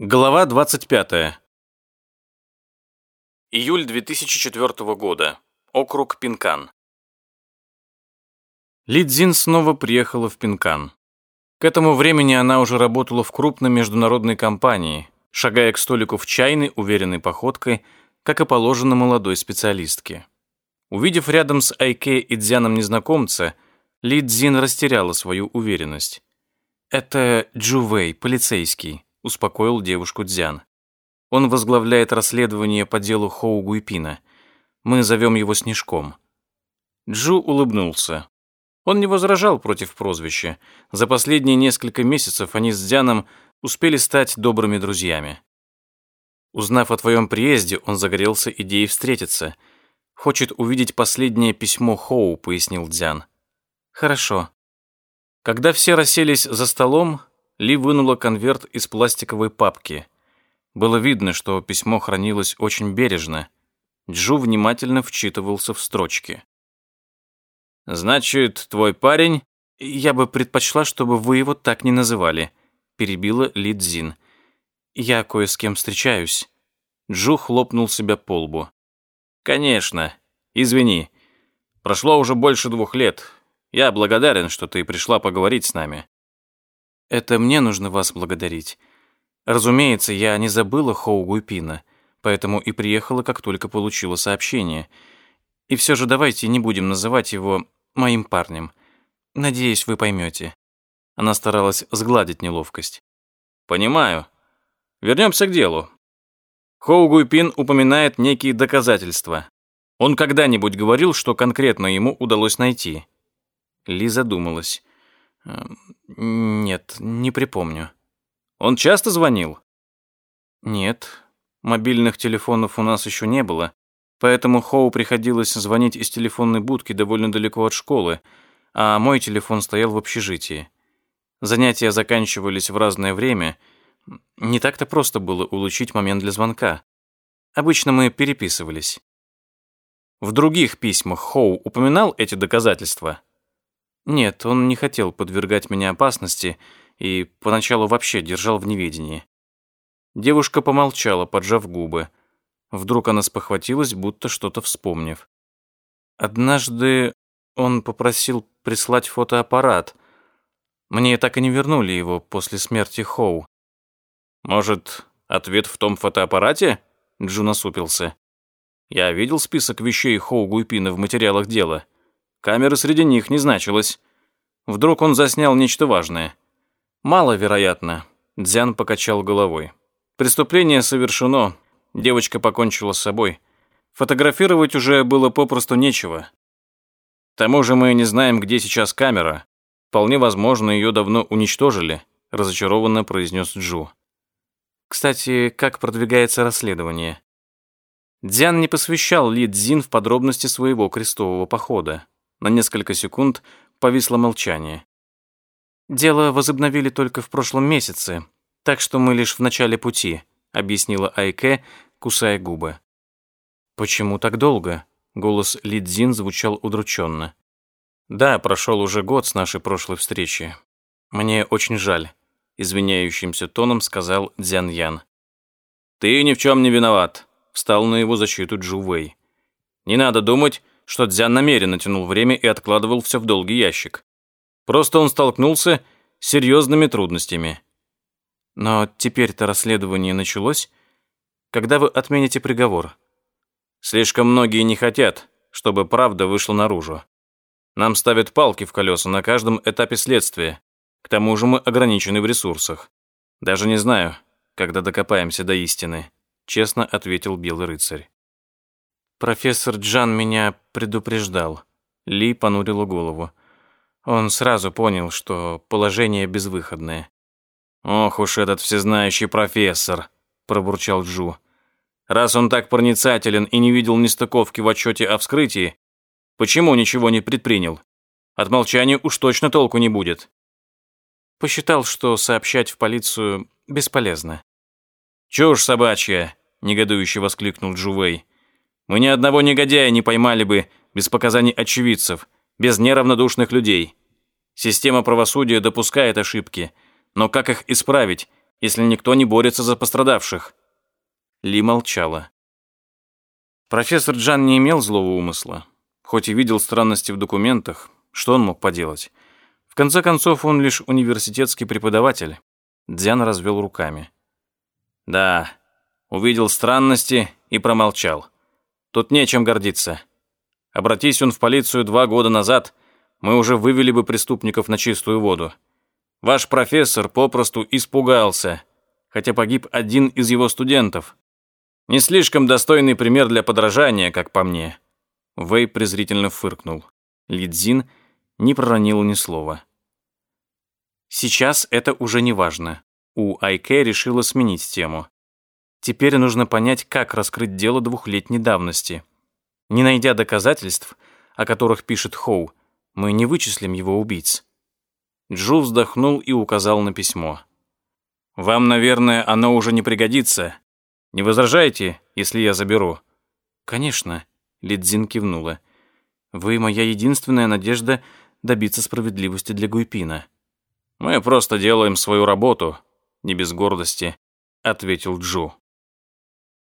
Глава 25. Июль 2004 года. Округ Пинкан. Лидзин снова приехала в Пинкан. К этому времени она уже работала в крупной международной компании, шагая к столику в чайной, уверенной походкой, как и положено молодой специалистке. Увидев рядом с Айке и Дзяном незнакомца, Лидзин растеряла свою уверенность. «Это Джувей, полицейский», успокоил девушку Дзян. Он возглавляет расследование по делу Хоу Гуйпина. Мы зовем его Снежком. Джу улыбнулся. Он не возражал против прозвища. За последние несколько месяцев они с Дзяном успели стать добрыми друзьями. Узнав о твоем приезде, он загорелся идеей встретиться. Хочет увидеть последнее письмо Хоу, пояснил Дзян. Хорошо. Когда все расселись за столом, ли вынула конверт из пластиковой папки. Было видно, что письмо хранилось очень бережно. Джу внимательно вчитывался в строчки. «Значит, твой парень...» «Я бы предпочла, чтобы вы его так не называли», — перебила Ли Цзин. «Я кое с кем встречаюсь». Джу хлопнул себя по лбу. «Конечно. Извини. Прошло уже больше двух лет. Я благодарен, что ты пришла поговорить с нами. Это мне нужно вас благодарить. Разумеется, я не забыла Хоу Гуйпина, поэтому и приехала, как только получила сообщение. И все же давайте не будем называть его моим парнем. Надеюсь, вы поймете. Она старалась сгладить неловкость. Понимаю. Вернемся к делу. Хоу Гуйпин упоминает некие доказательства. Он когда-нибудь говорил, что конкретно ему удалось найти? Ли задумалась. Нет, не припомню. Он часто звонил? Нет, мобильных телефонов у нас еще не было, поэтому Хоу приходилось звонить из телефонной будки довольно далеко от школы, а мой телефон стоял в общежитии. Занятия заканчивались в разное время. Не так-то просто было улучшить момент для звонка. Обычно мы переписывались. В других письмах Хоу упоминал эти доказательства? Нет, он не хотел подвергать меня опасности и поначалу вообще держал в неведении. Девушка помолчала, поджав губы. Вдруг она спохватилась, будто что-то вспомнив. Однажды он попросил прислать фотоаппарат. Мне так и не вернули его после смерти Хоу. Может, ответ в том фотоаппарате? Джу насупился. Я видел список вещей Хоу Гуйпина в материалах дела. Камеры среди них не значилось. Вдруг он заснял нечто важное. Маловероятно. Дзян покачал головой. Преступление совершено. Девочка покончила с собой. Фотографировать уже было попросту нечего. К тому же мы не знаем, где сейчас камера. Вполне возможно, ее давно уничтожили, разочарованно произнес Джу. Кстати, как продвигается расследование? Дзян не посвящал Ли Цзин в подробности своего крестового похода. На несколько секунд повисло молчание. «Дело возобновили только в прошлом месяце, так что мы лишь в начале пути», объяснила Айке, кусая губы. «Почему так долго?» Голос Лидзин звучал удрученно. «Да, прошел уже год с нашей прошлой встречи. Мне очень жаль», извиняющимся тоном сказал Дзян Ян. «Ты ни в чем не виноват», встал на его защиту Джу Вэй. «Не надо думать, что Дзян намеренно тянул время и откладывал все в долгий ящик. Просто он столкнулся с серьезными трудностями. Но теперь-то расследование началось. Когда вы отмените приговор? Слишком многие не хотят, чтобы правда вышла наружу. Нам ставят палки в колеса на каждом этапе следствия. К тому же мы ограничены в ресурсах. Даже не знаю, когда докопаемся до истины, честно ответил Белый рыцарь. Профессор Джан меня предупреждал. Ли понурила голову. Он сразу понял, что положение безвыходное. «Ох уж этот всезнающий профессор», – пробурчал Джу. «Раз он так проницателен и не видел нестыковки в отчете о вскрытии, почему ничего не предпринял? От молчания уж точно толку не будет». Посчитал, что сообщать в полицию бесполезно. «Чушь собачья!» – негодующе воскликнул Джувей. Мы ни одного негодяя не поймали бы без показаний очевидцев, без неравнодушных людей. Система правосудия допускает ошибки, но как их исправить, если никто не борется за пострадавших?» Ли молчала. Профессор Джан не имел злого умысла. Хоть и видел странности в документах, что он мог поделать? В конце концов, он лишь университетский преподаватель. Дзян развел руками. «Да, увидел странности и промолчал. Тут нечем гордиться. Обратись он в полицию два года назад, мы уже вывели бы преступников на чистую воду. Ваш профессор попросту испугался, хотя погиб один из его студентов. Не слишком достойный пример для подражания, как по мне». Вэй презрительно фыркнул. Лидзин не проронил ни слова. Сейчас это уже не важно. У Айке решила сменить тему. Теперь нужно понять, как раскрыть дело двухлетней давности. Не найдя доказательств, о которых пишет Хоу, мы не вычислим его убийц. Джу вздохнул и указал на письмо. «Вам, наверное, оно уже не пригодится. Не возражаете, если я заберу?» «Конечно», Лидзин кивнула. «Вы моя единственная надежда добиться справедливости для Гуйпина». «Мы просто делаем свою работу, не без гордости», — ответил Джу.